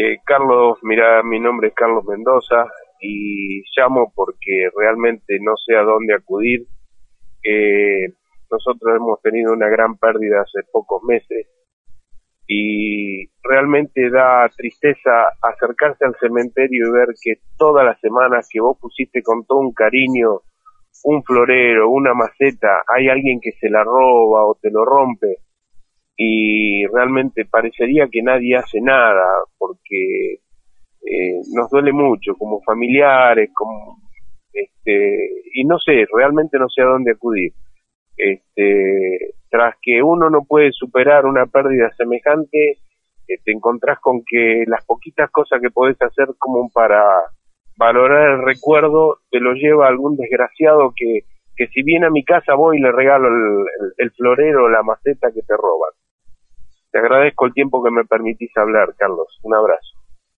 Eh, Carlos, mira, mi nombre es Carlos Mendoza y llamo porque realmente no sé a dónde acudir. Eh, nosotros hemos tenido una gran pérdida hace pocos meses y realmente da tristeza acercarse al cementerio y ver que todas las semanas que vos pusiste con todo un cariño un florero, una maceta, hay alguien que se la roba o te lo rompe y realmente parecería que nadie hace nada porque eh, nos duele mucho como familiares, como este y no sé, realmente no sé a dónde acudir. Este, tras que uno no puede superar una pérdida semejante, eh, te encontrás con que las poquitas cosas que podés hacer como para valorar el recuerdo te lo lleva algún desgraciado que, que si viene a mi casa voy y le regalo el, el florero, la maceta que te roban. Te agradezco el tiempo que me permitís hablar, Carlos. Un abrazo.